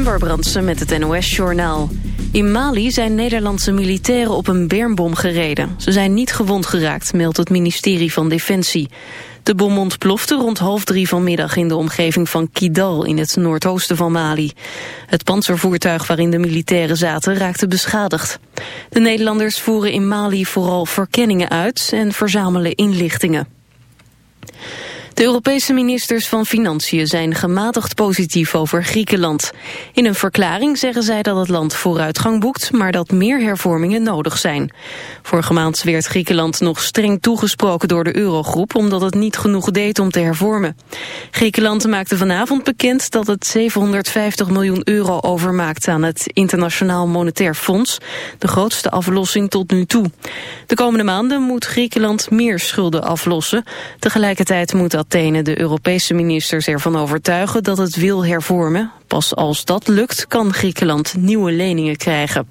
Ember Brandsen met het NOS-journaal. In Mali zijn Nederlandse militairen op een bermbom gereden. Ze zijn niet gewond geraakt, meldt het ministerie van Defensie. De bom ontplofte rond half drie vanmiddag in de omgeving van Kidal in het noordoosten van Mali. Het panzervoertuig waarin de militairen zaten raakte beschadigd. De Nederlanders voeren in Mali vooral verkenningen uit en verzamelen inlichtingen. De Europese ministers van Financiën zijn gematigd positief over Griekenland. In een verklaring zeggen zij dat het land vooruitgang boekt, maar dat meer hervormingen nodig zijn. Vorige maand werd Griekenland nog streng toegesproken door de Eurogroep, omdat het niet genoeg deed om te hervormen. Griekenland maakte vanavond bekend dat het 750 miljoen euro overmaakt aan het Internationaal Monetair Fonds, de grootste aflossing tot nu toe. De komende maanden moet Griekenland meer schulden aflossen. Tegelijkertijd moet Athene de Europese ministers ervan overtuigen dat het wil hervormen. Pas als dat lukt kan Griekenland nieuwe leningen krijgen.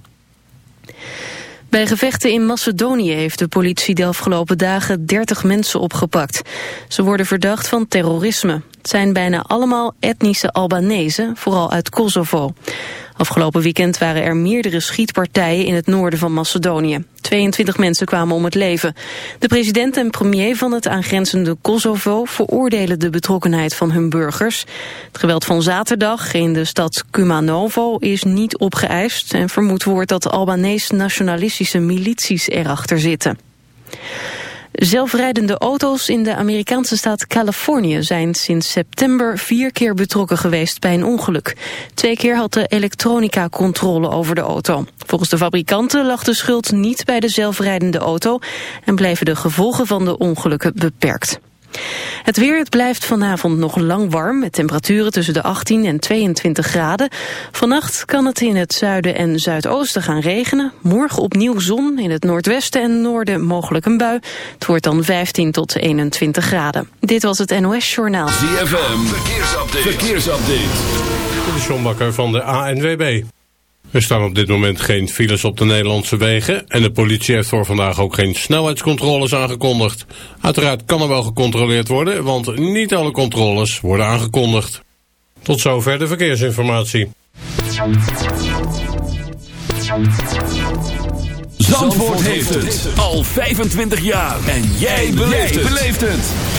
Bij gevechten in Macedonië heeft de politie de afgelopen dagen 30 mensen opgepakt. Ze worden verdacht van terrorisme. Het zijn bijna allemaal etnische Albanese, vooral uit Kosovo. Afgelopen weekend waren er meerdere schietpartijen in het noorden van Macedonië. 22 mensen kwamen om het leven. De president en premier van het aangrenzende Kosovo veroordelen de betrokkenheid van hun burgers. Het geweld van zaterdag in de stad Kumanovo is niet opgeëist en vermoed wordt dat Albanese nationalistische milities erachter zitten. Zelfrijdende auto's in de Amerikaanse staat Californië zijn sinds september vier keer betrokken geweest bij een ongeluk. Twee keer had de elektronica controle over de auto. Volgens de fabrikanten lag de schuld niet bij de zelfrijdende auto en bleven de gevolgen van de ongelukken beperkt. Het weer, het blijft vanavond nog lang warm... met temperaturen tussen de 18 en 22 graden. Vannacht kan het in het zuiden en zuidoosten gaan regenen. Morgen opnieuw zon, in het noordwesten en noorden mogelijk een bui. Het wordt dan 15 tot 21 graden. Dit was het NOS Journaal. ZFM, verkeersupdate. verkeersupdate. De John Bakker van de ANWB. Er staan op dit moment geen files op de Nederlandse wegen en de politie heeft voor vandaag ook geen snelheidscontroles aangekondigd. Uiteraard kan er wel gecontroleerd worden, want niet alle controles worden aangekondigd. Tot zover de verkeersinformatie. Zandvoort heeft het al 25 jaar en jij beleeft het.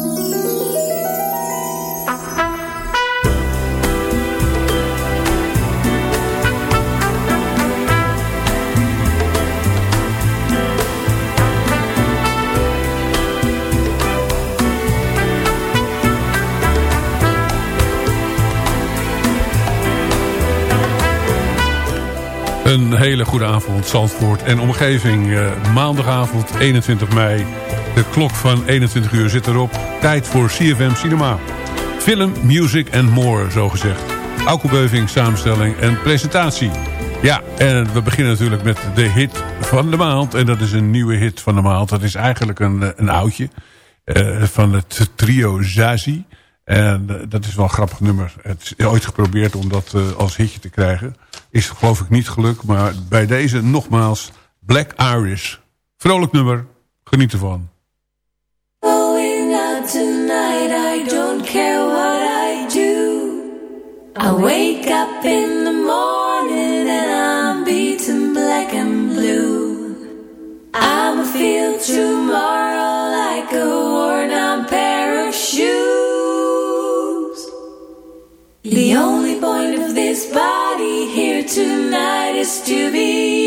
Een hele goede avond, Zandvoort en omgeving. Uh, maandagavond 21 mei. De klok van 21 uur zit erop. Tijd voor CFM Cinema. Film, music en more, zo gezegd. Samenstelling en presentatie. Ja, en we beginnen natuurlijk met de hit van de maand. En dat is een nieuwe hit van de maand. Dat is eigenlijk een, een oudje. Uh, van het trio Zazie. En uh, dat is wel een grappig nummer. Het is ooit geprobeerd om dat uh, als hitje te krijgen. Is geloof ik niet gelukt. Maar bij deze nogmaals Black Irish. Vrolijk nummer. Geniet ervan. Going out tonight, I don't care what I do. I wake up in the morning and I'm beaten black and blue. I'ma feel tomorrow The only point of this body here tonight is to be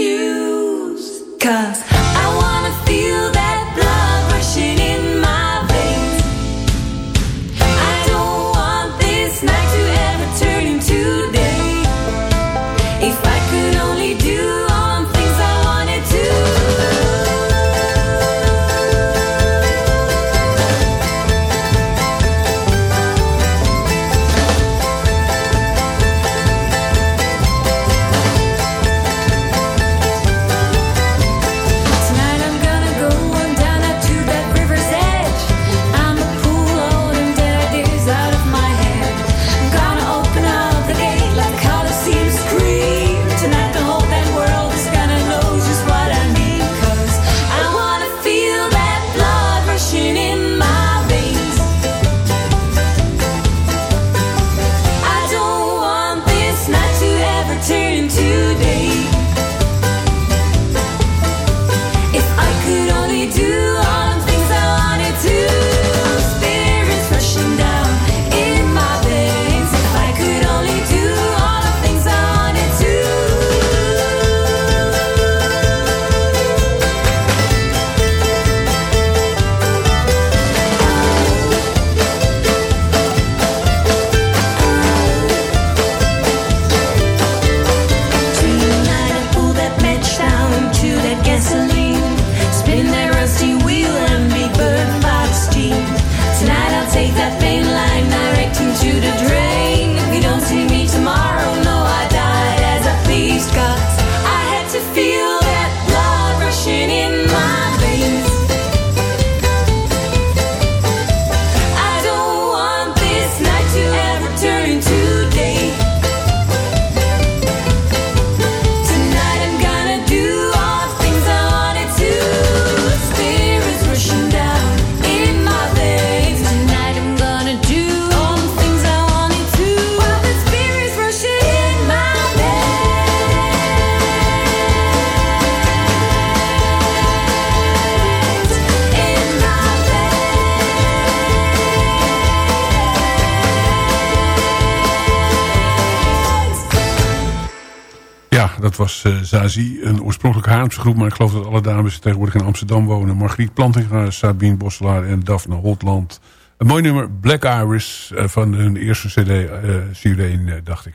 dat was uh, Zazie, een oorspronkelijk Haarlemse groep... maar ik geloof dat alle dames tegenwoordig in Amsterdam wonen. Margriet Plantinga, Sabine Bosselaar en Daphne Holtland. Een mooi nummer, Black Iris, uh, van hun eerste cd, uh, Sirene, dacht ik.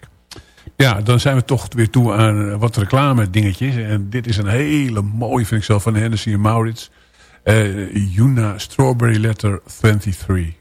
Ja, dan zijn we toch weer toe aan wat reclame dingetjes. En dit is een hele mooie, vind ik zelf, van Hennessy en Maurits. Yuna Strawberry Letter 23.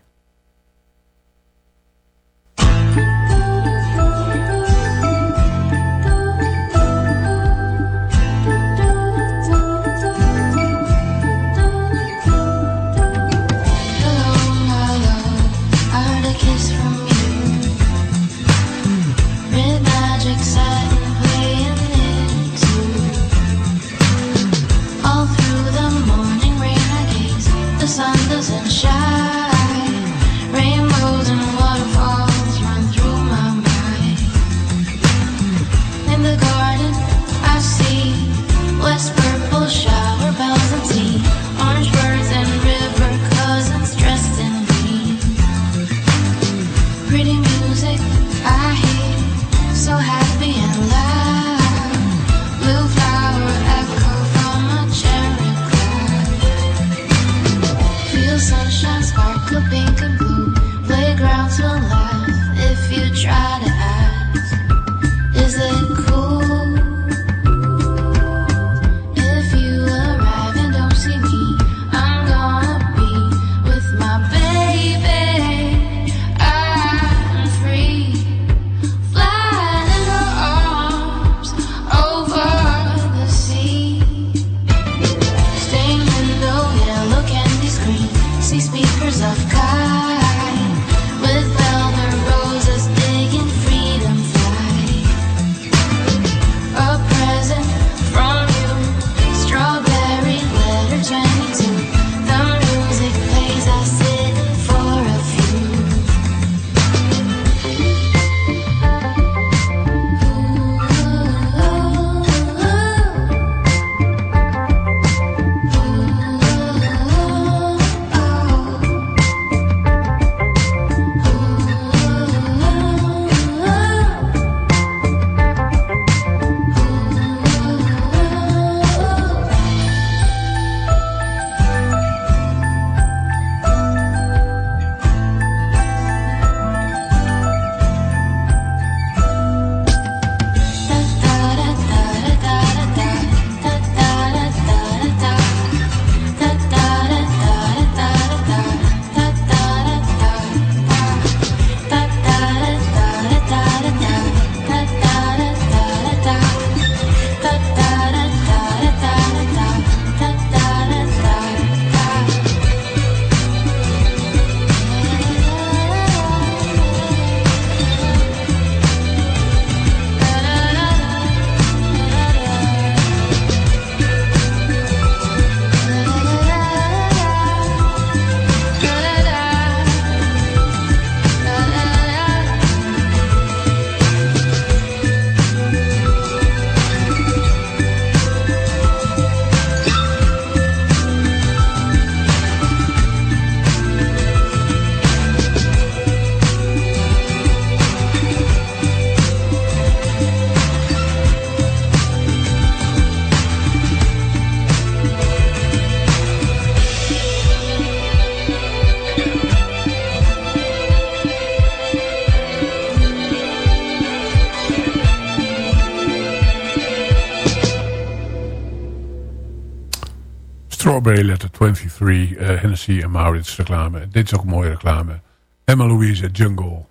Strawberry Letter 23, uh, Hennessy en Maurits reclame. Dit is ook een mooie reclame. Emma Louise, Jungle.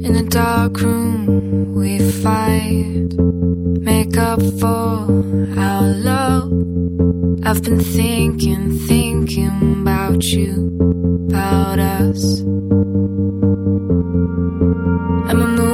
In the dark room we fight Make up for our love I've been thinking, thinking about you About us And we're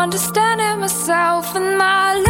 understanding myself, and my love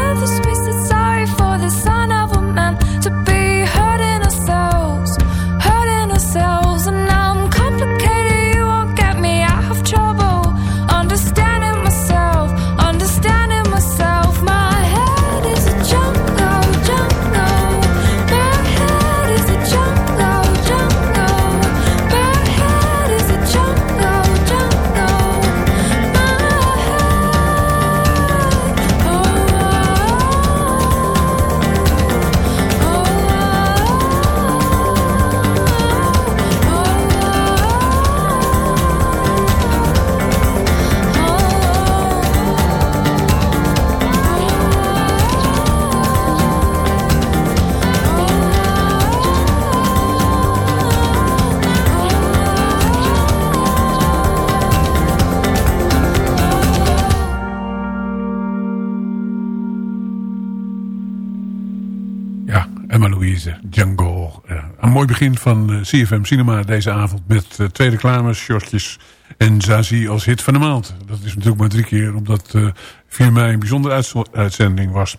mooi begin van eh, CFM Cinema deze avond... met uh, twee reclames, shortjes en Zazie als hit van de maand. Dat is natuurlijk maar drie keer, omdat uh, 4 mei een bijzondere uitz- uitzending was.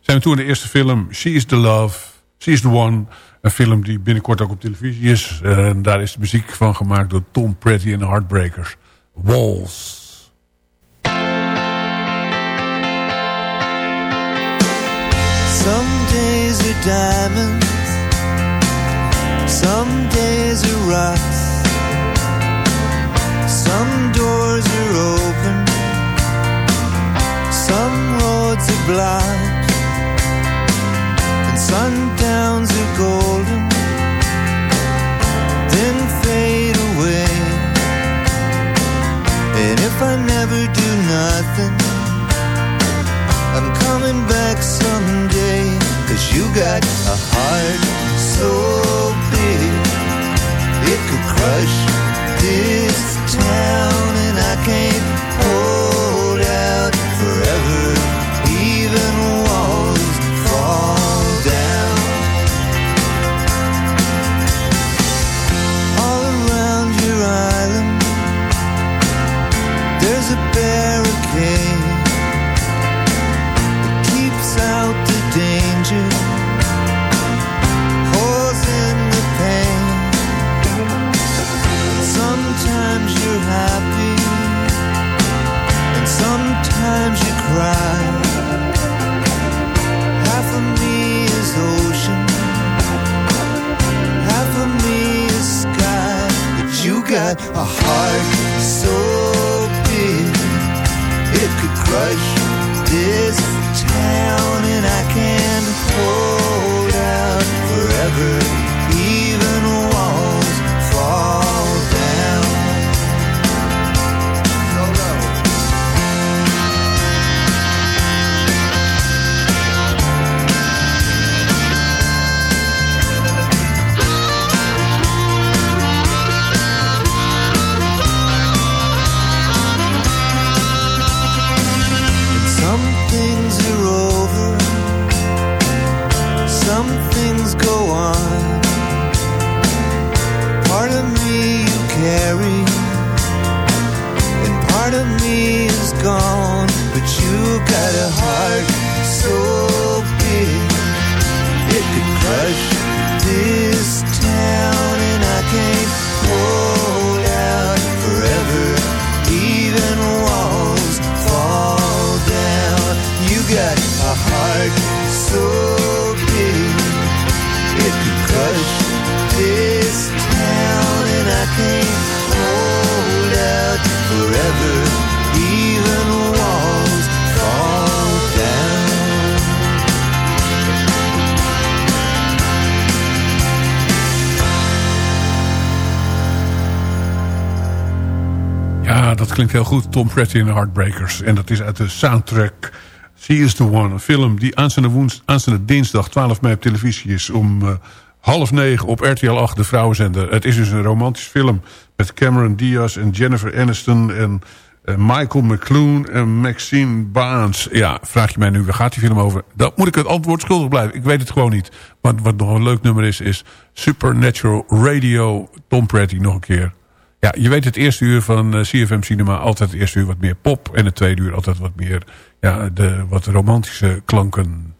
Zijn we toen de eerste film She is the Love, She is the One... een film die binnenkort ook op televisie is. En daar is de muziek van gemaakt door Tom Petty en de Heartbreakers. Walls. Some days are some days are rocks. Some doors are open, some roads are blocked, and sundowns are golden, got a heart so big, it could crush this klinkt heel goed. Tom Petty de Heartbreakers. En dat is uit de soundtrack She is the One. Een film die aanstaande, woens, dinsdag 12 mei op televisie is... om uh, half negen op RTL 8, de vrouwenzender. Het is dus een romantisch film met Cameron Diaz en Jennifer Aniston... en uh, Michael McClune en Maxine Barnes. Ja, vraag je mij nu, waar gaat die film over? Dan moet ik het antwoord schuldig blijven. Ik weet het gewoon niet. Maar wat nog een leuk nummer is, is Supernatural Radio Tom Petty nog een keer. Ja, je weet het eerste uur van eh, CFM Cinema altijd het eerste uur wat meer pop. En het tweede uur altijd wat meer ja, de wat romantische klanken.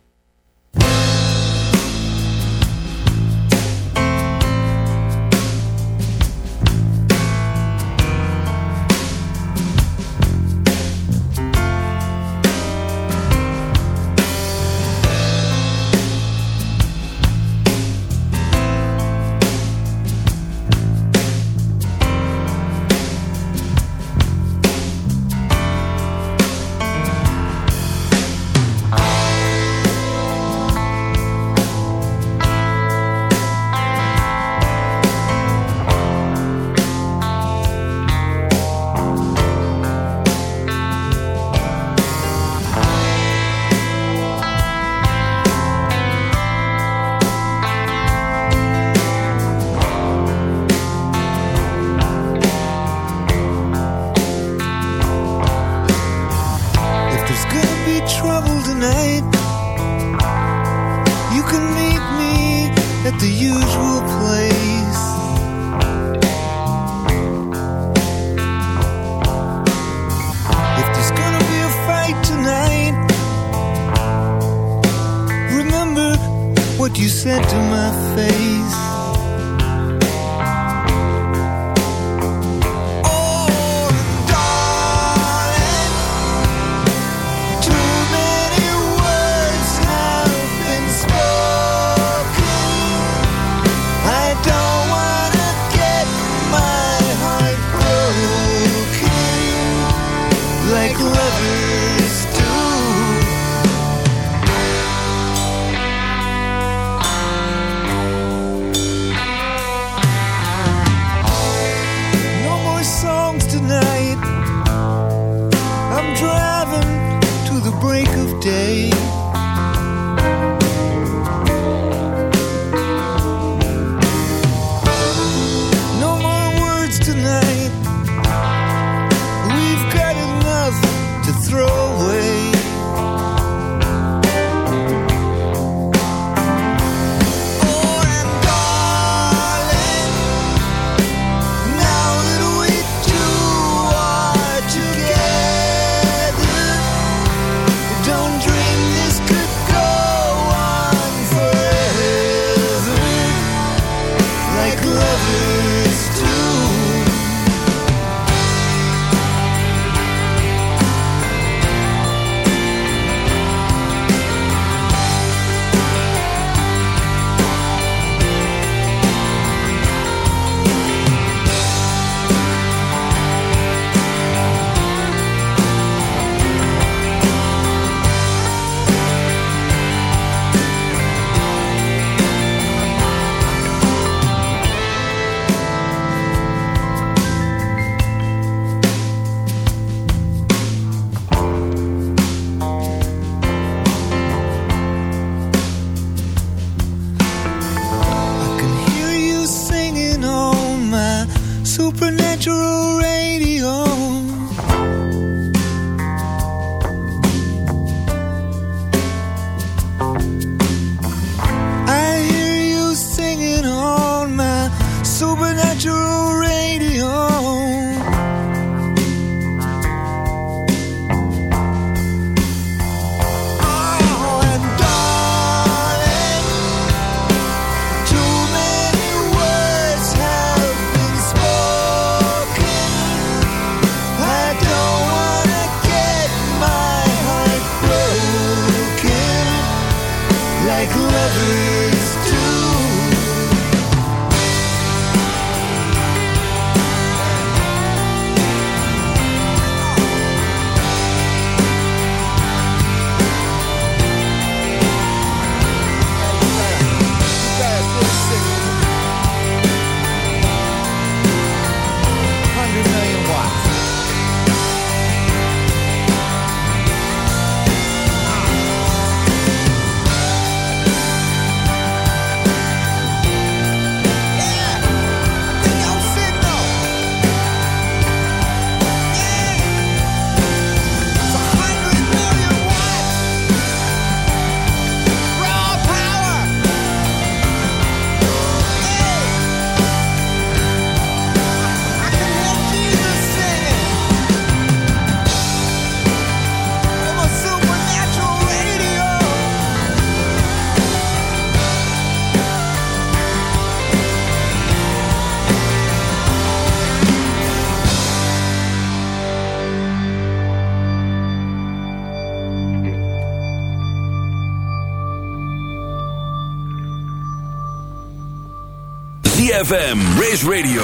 ZFM, Race Radio,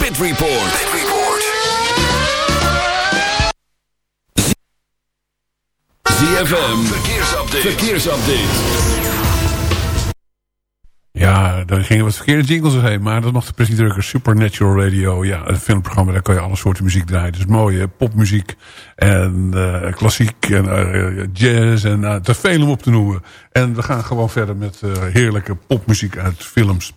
Pit Report. Report. ZFM, verkeersupdate. Ja, daar gingen wat verkeerde jingles heen. Maar dat mag de presentdrukker Supernatural Radio. Ja, een filmprogramma, daar kan je alle soorten muziek draaien. Dus mooie popmuziek en uh, klassiek en uh, jazz en uh, te veel om op te noemen. En we gaan gewoon verder met heerlijke popmuziek uit films.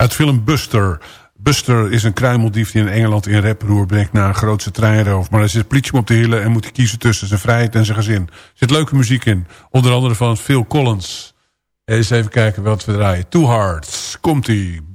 Uit film Buster. Buster is een kruimeldief die in Engeland in reproer brengt naar een grootste treinroof. Maar er zit politie op te hielen en moet hij kiezen tussen zijn vrijheid en zijn gezin. Er zit leuke muziek in. Onder andere van Phil Collins... Eens even kijken wat we draaien. Two Hearts. Komt-ie.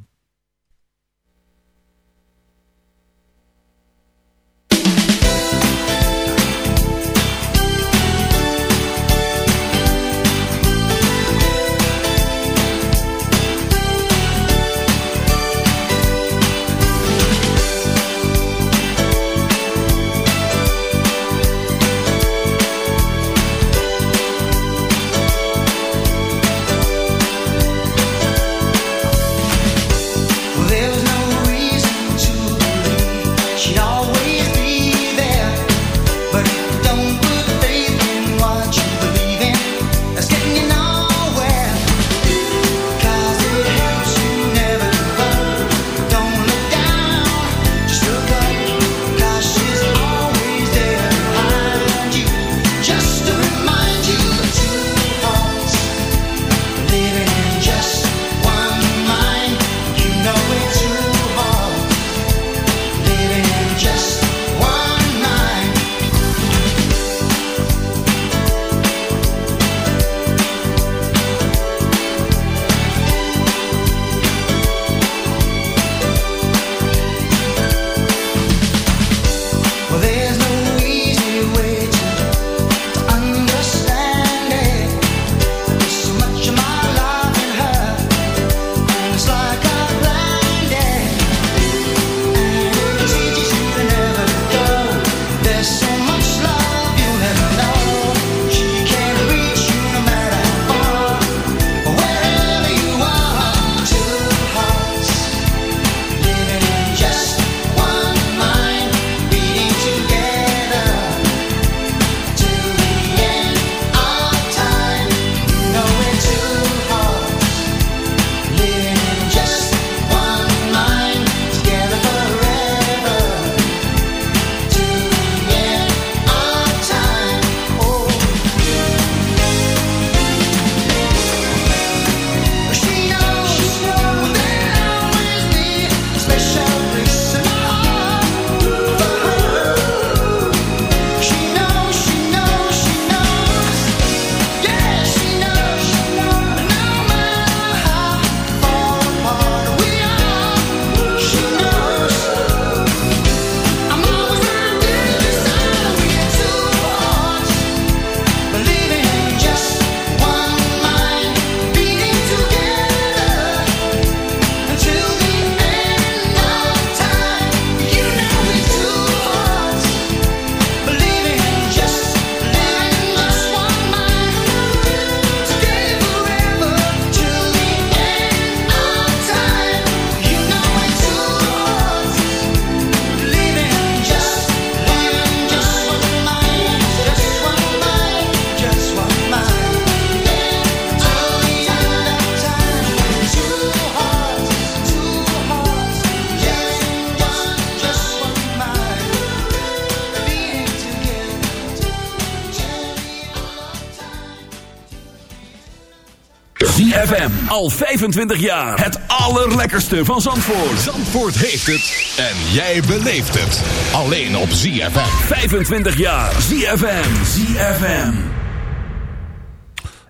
Al 25 jaar. Het allerlekkerste van Zandvoort. Zandvoort heeft het. En jij beleeft het. Alleen op ZFM. 25 jaar. ZFM. ZFM.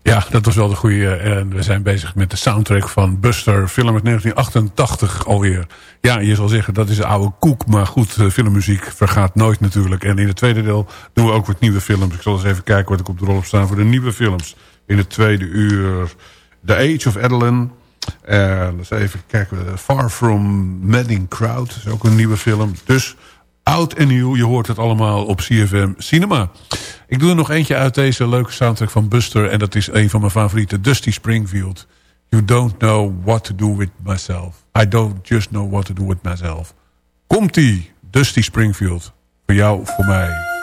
Ja, dat was wel de goede. En we zijn bezig met de soundtrack van Buster. Film uit 1988 alweer. Ja, je zal zeggen dat is een oude koek. Maar goed, eh, filmmuziek vergaat nooit natuurlijk. En in het tweede deel doen we ook wat nieuwe films. Ik zal eens even kijken wat ik op de rol heb staan voor de nieuwe films. In het tweede uur The Age of Adeline. Laten even kijken. Far From Madding Crowd. Is ook een nieuwe film. Dus oud en nieuw. Je hoort het allemaal op CFM Cinema. Ik doe er nog eentje uit deze leuke soundtrack van Buster. En dat is een van mijn favorieten. Dusty Springfield. You don't know what to do with myself. I don't just know what to do with myself. Komt-ie, Dusty Springfield. Voor jou, voor mij.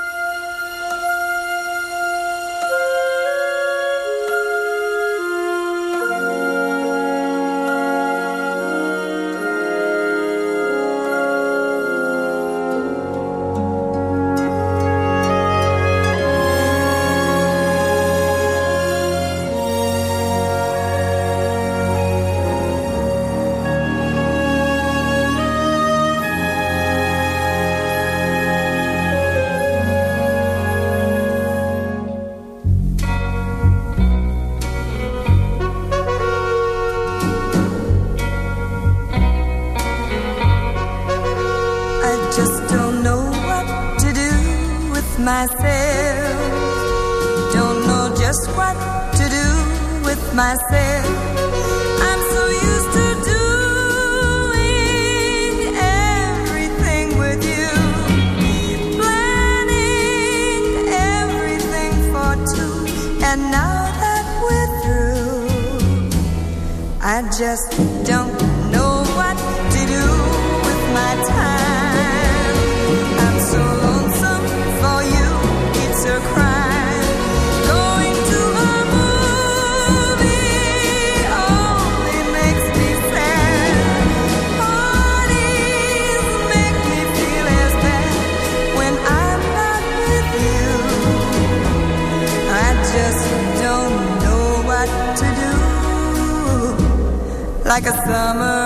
Like a summer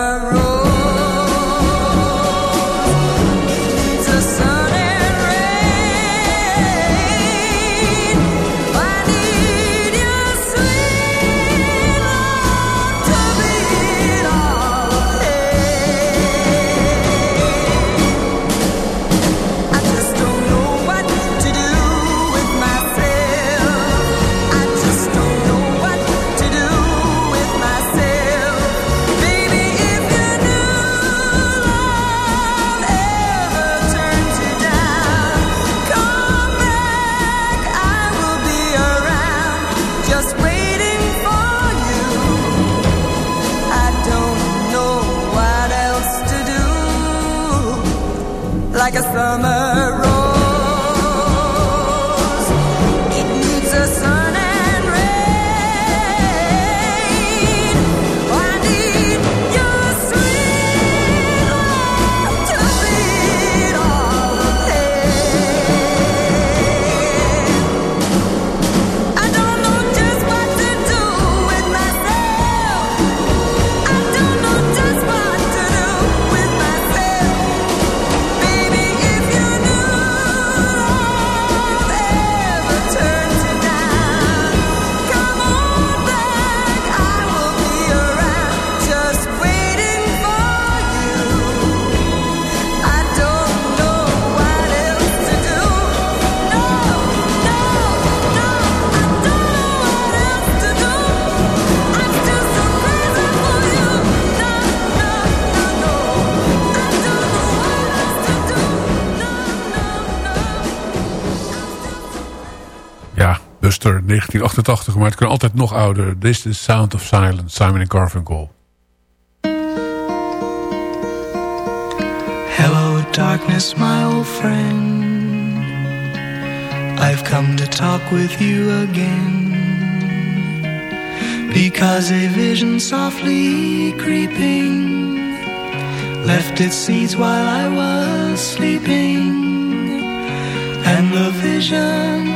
Buster 1988, maar het kan altijd nog ouder. This is Sound of Silence, Simon Garfunkel. Hello darkness, my old friend. I've come to talk with you again. Because a vision softly creeping left its seeds while I was sleeping. And the vision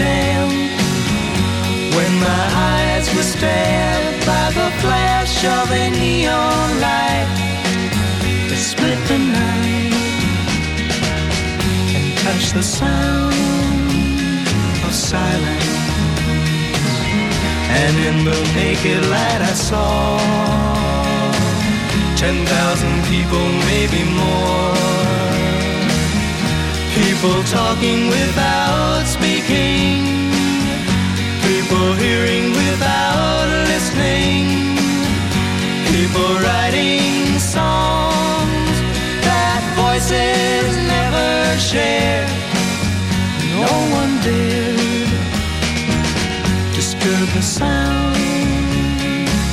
and damp When my eyes were stabbed by the flash of a neon light That split the night And touched the sound of silence And in the naked light I saw Ten thousand people, maybe more. People talking without speaking. People hearing without listening. People writing songs that voices never share. No one dared disturb the sound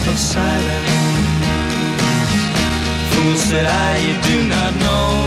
of silence. Fool said I, you do not know.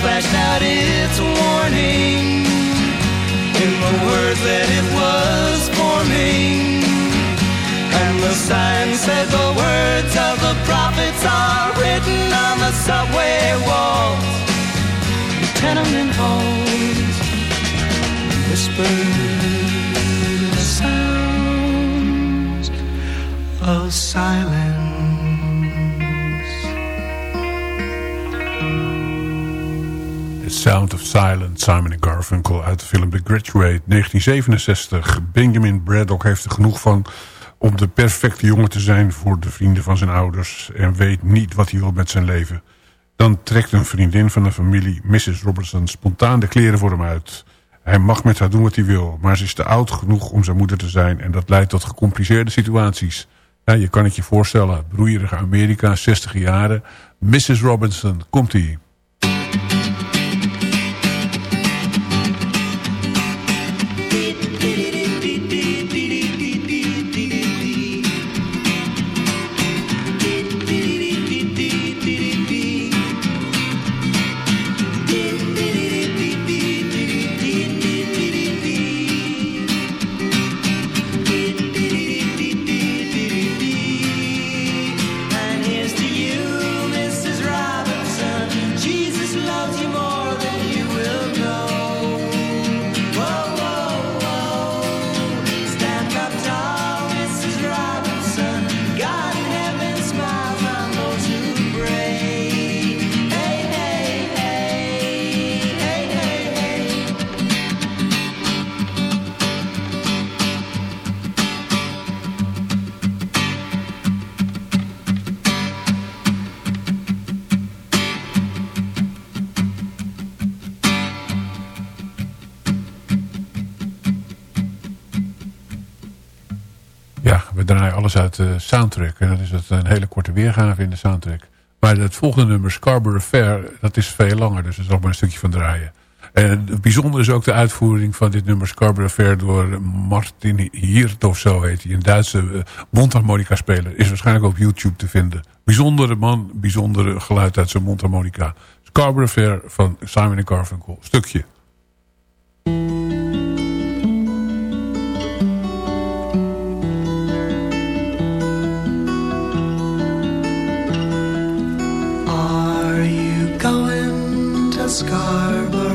flashed out its warning in the words that it was forming. And the sign said the words of the prophets are written on the subway walls, tenement halls, whispered sounds of silence. Sound of Silence, Simon Garfunkel uit de film The Graduate, 1967. Benjamin Braddock heeft er genoeg van om de perfecte jongen te zijn voor de vrienden van zijn ouders en weet niet wat hij wil met zijn leven. Dan trekt een vriendin van de familie, Mrs. Robertson, spontaan de kleren voor hem uit. Hij mag met haar doen wat hij wil, maar ze is te oud genoeg om zijn moeder te zijn en dat leidt tot gecompliceerde situaties. Je kan het je voorstellen, broeierige Amerika, 60 jaren. Mrs. Robinson, komt-ie. Soundtrack. En dan is het een hele korte weergave in de soundtrack. Maar het volgende nummer, Scarborough Fair, dat is veel langer. Dus er zal maar een stukje van draaien. En bijzonder is ook de uitvoering van dit nummer Scarborough Fair... door Martin Hiert of zo heet hij. Een Duitse uh, mondharmonica speler. Is waarschijnlijk op YouTube te vinden. Bijzondere man, bijzondere geluid uit zijn mondharmonica. Scarborough Fair van Simon Garfunkel. Stukje. Scarborough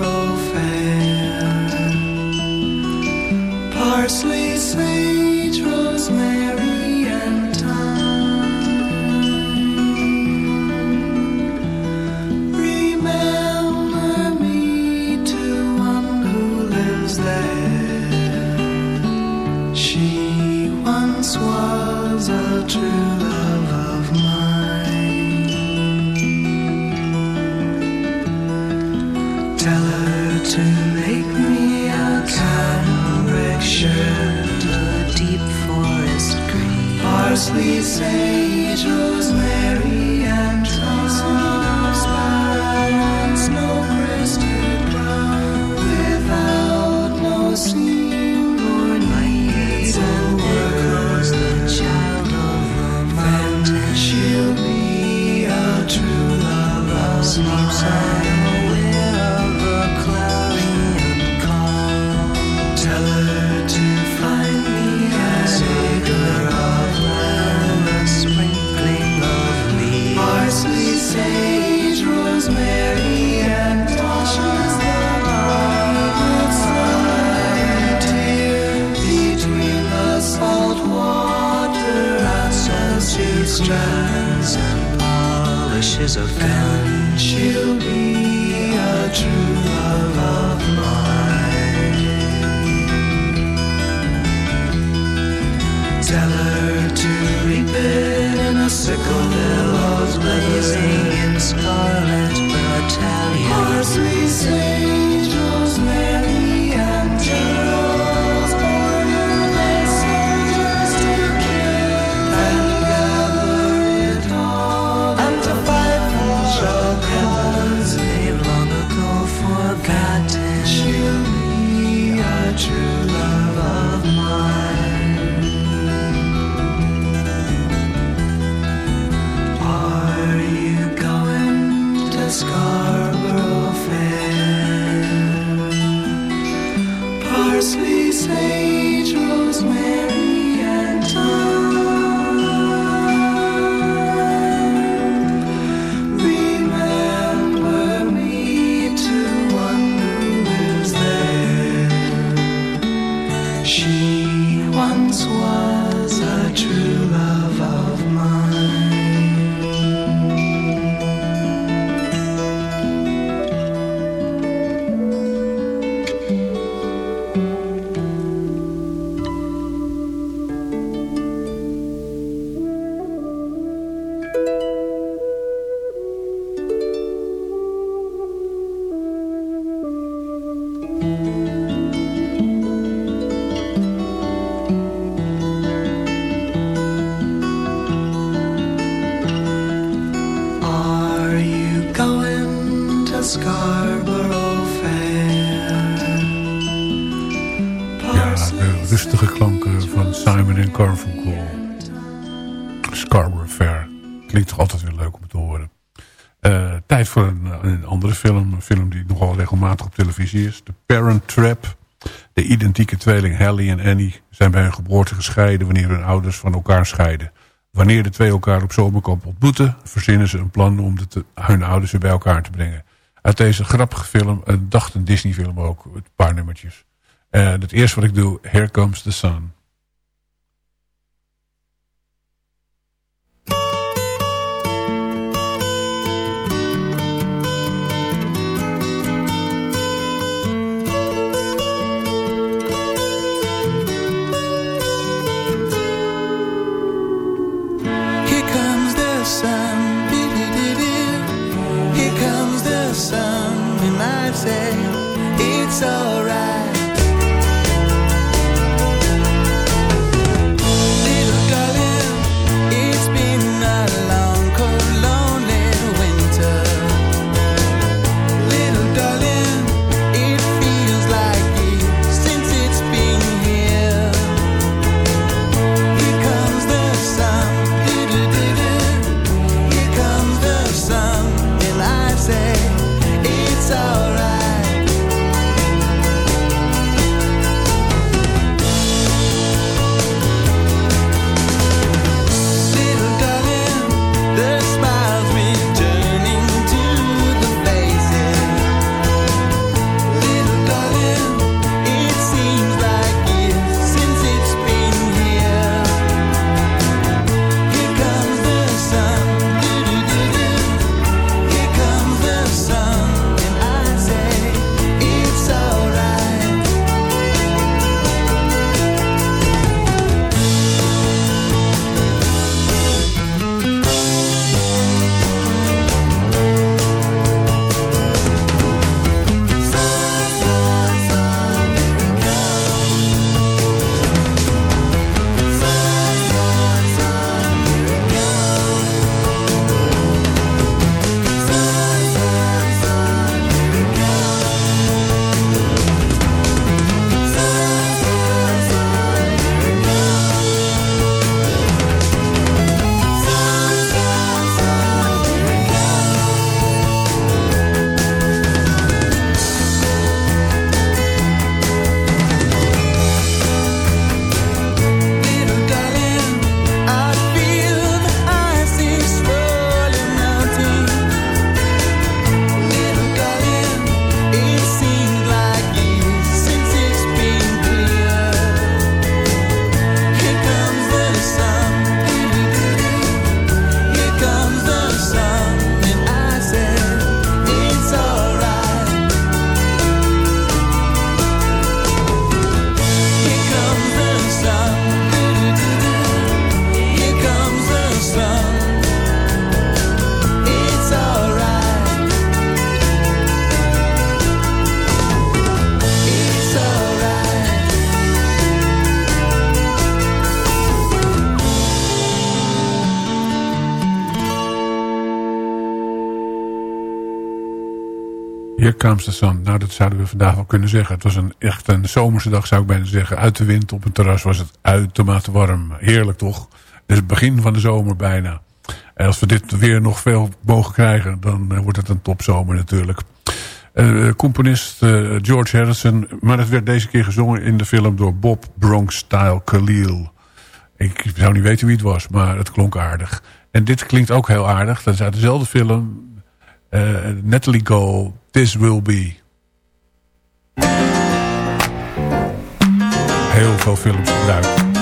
De Parent Trap. De identieke tweeling Hallie en Annie zijn bij hun geboorte gescheiden wanneer hun ouders van elkaar scheiden. Wanneer de twee elkaar op zomerkamp ontmoeten, verzinnen ze een plan om de hun ouders weer bij elkaar te brengen. Uit deze grappige film, eh, dacht een Disney film ook, een paar nummertjes. Eh, het eerste wat ik doe, Here Comes the Sun. Sun. Nou, dat zouden we vandaag wel kunnen zeggen. Het was een, echt een zomerse dag, zou ik bijna zeggen. Uit de wind op een terras was het uitermate warm. Heerlijk toch? Het is het begin van de zomer bijna. En als we dit weer nog veel mogen krijgen... dan uh, wordt het een topzomer natuurlijk. Uh, componist uh, George Harrison. Maar het werd deze keer gezongen in de film door Bob Bronx-style Khalil. Ik zou niet weten wie het was, maar het klonk aardig. En dit klinkt ook heel aardig. Dat is uit dezelfde film. Eh, Natalie Cole, This Will Be. Heel veel films gebruikt.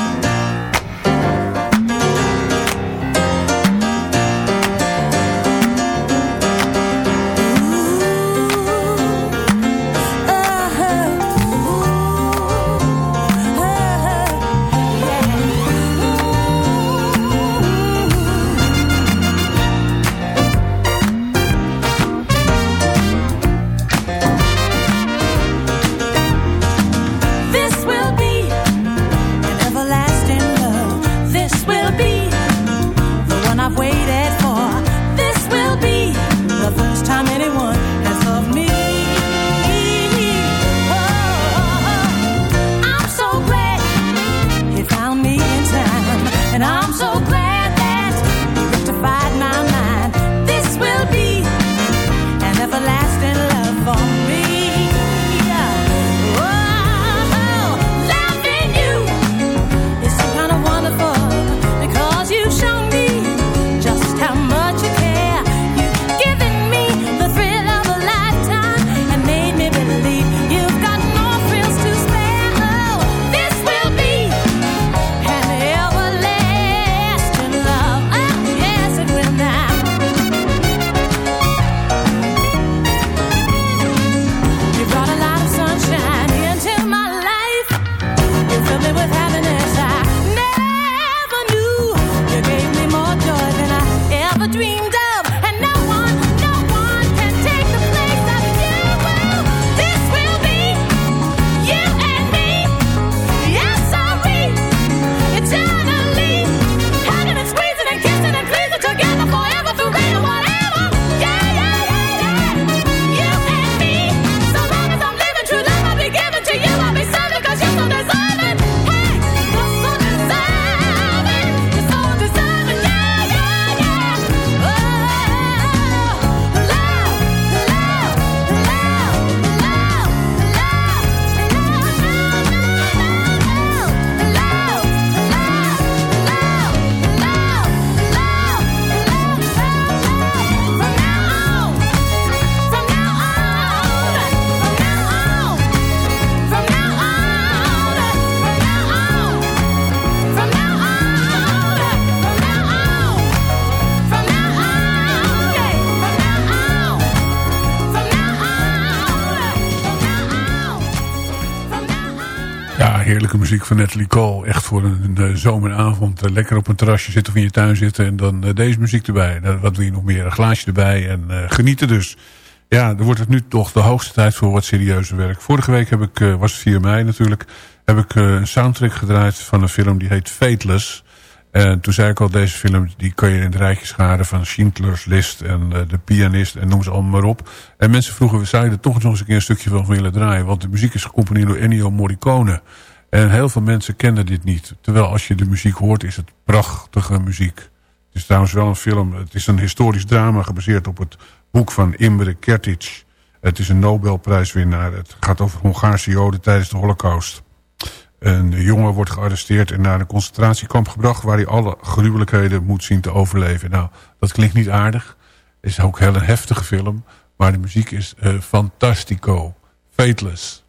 Muziek van Natalie Cole. Echt voor een, zomeravond. Uh, lekker op een terrasje zitten of in je tuin zitten. En dan uh, deze muziek erbij. Wat wil je nog meer? Een glaasje erbij. En genieten dus. Ja, dan wordt het nu toch de hoogste tijd voor wat serieuzer werk. Vorige week heb ik, was het 4 mei natuurlijk. Heb ik een soundtrack gedraaid van een film die heet Fateless. En toen zei ik al, deze film die kan je in het rijtje scharen van Schindler's List en De Pianist en noem ze allemaal maar op. En mensen vroegen, we zouden er toch nog eens een keer een stukje van willen draaien. Want de muziek is gecomponeerd door Ennio Morricone. En heel veel mensen kennen dit niet. Terwijl als je de muziek hoort is het prachtige muziek. Het is trouwens wel een film. Het is een historisch drama gebaseerd op het boek van Imre Kertész. Het is een Nobelprijswinnaar. Het gaat over Hongaarse joden tijdens de holocaust. Een jongen wordt gearresteerd en naar een concentratiekamp gebracht... waar hij alle gruwelijkheden moet zien te overleven. Nou, dat klinkt niet aardig. Het is ook heel een heftige film. Maar de muziek is uh, fantastico. Fateless.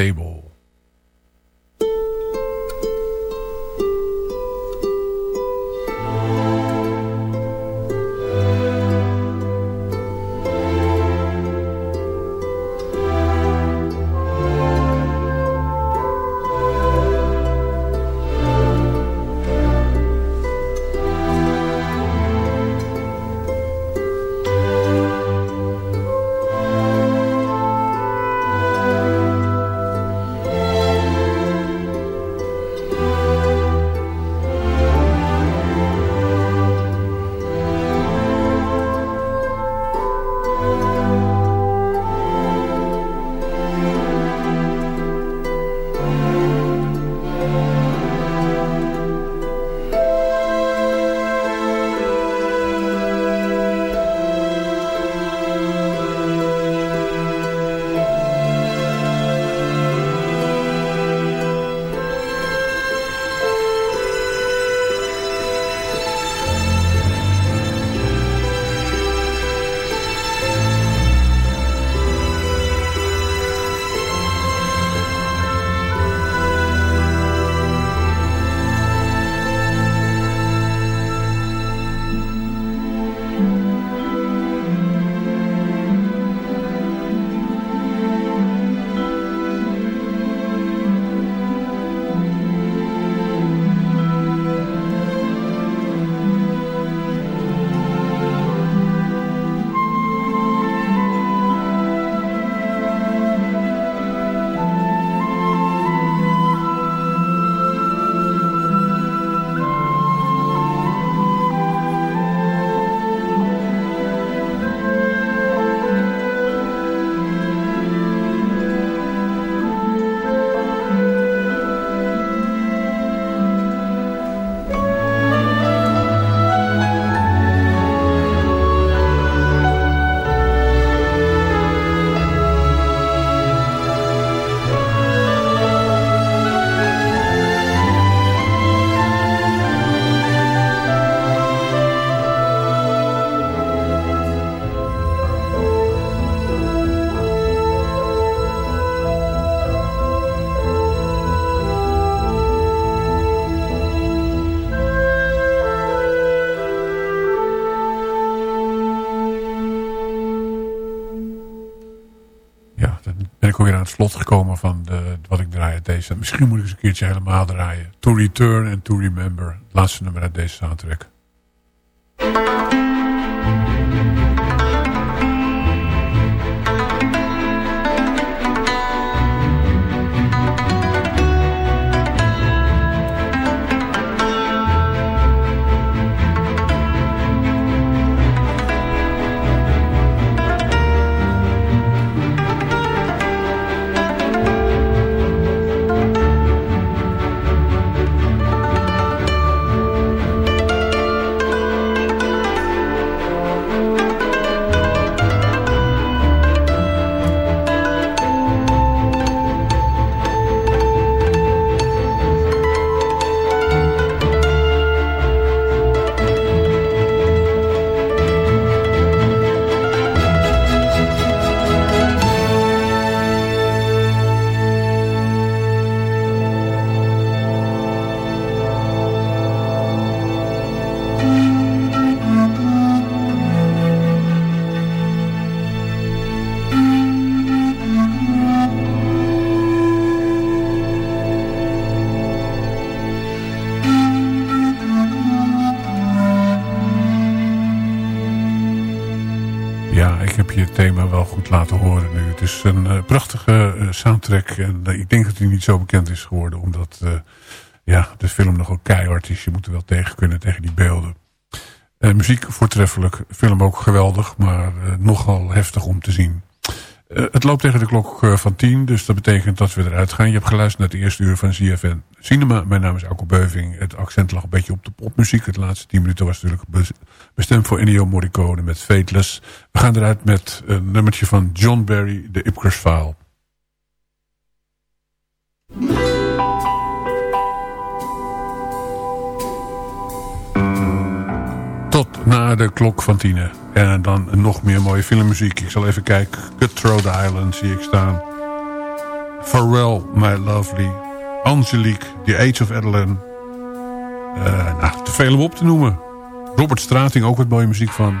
Table. Gekomen van de, wat ik draai uit deze. Misschien moet ik eens een keertje helemaal draaien. To Return and To Remember. Laatste nummer uit deze soundtrack. En uh, ik denk dat hij niet zo bekend is geworden. Omdat ja, de film nogal keihard is. Je moet er wel tegen kunnen, tegen die beelden. muziek voortreffelijk. Film ook geweldig. Maar nogal heftig om te zien. Het loopt tegen de klok van tien, dus dat betekent dat we eruit gaan. Je hebt geluisterd naar het eerste uur van ZFN Cinema. Mijn naam is Alko Beuving. Het accent lag een beetje op de popmuziek. Het laatste tien minuten was natuurlijk bestemd voor Ennio Morricone met Fateless. We gaan eruit met een nummertje van John Barry, de Ipcress File. Na de klok van tienen. En dan nog meer mooie filmmuziek. Ik zal even kijken. Cutthroat Island zie ik staan. Farewell, My Lovely. Angelique, The Age of Adeline. Uh, nou, te veel om op te noemen. Robert Strating, ook wat mooie muziek van.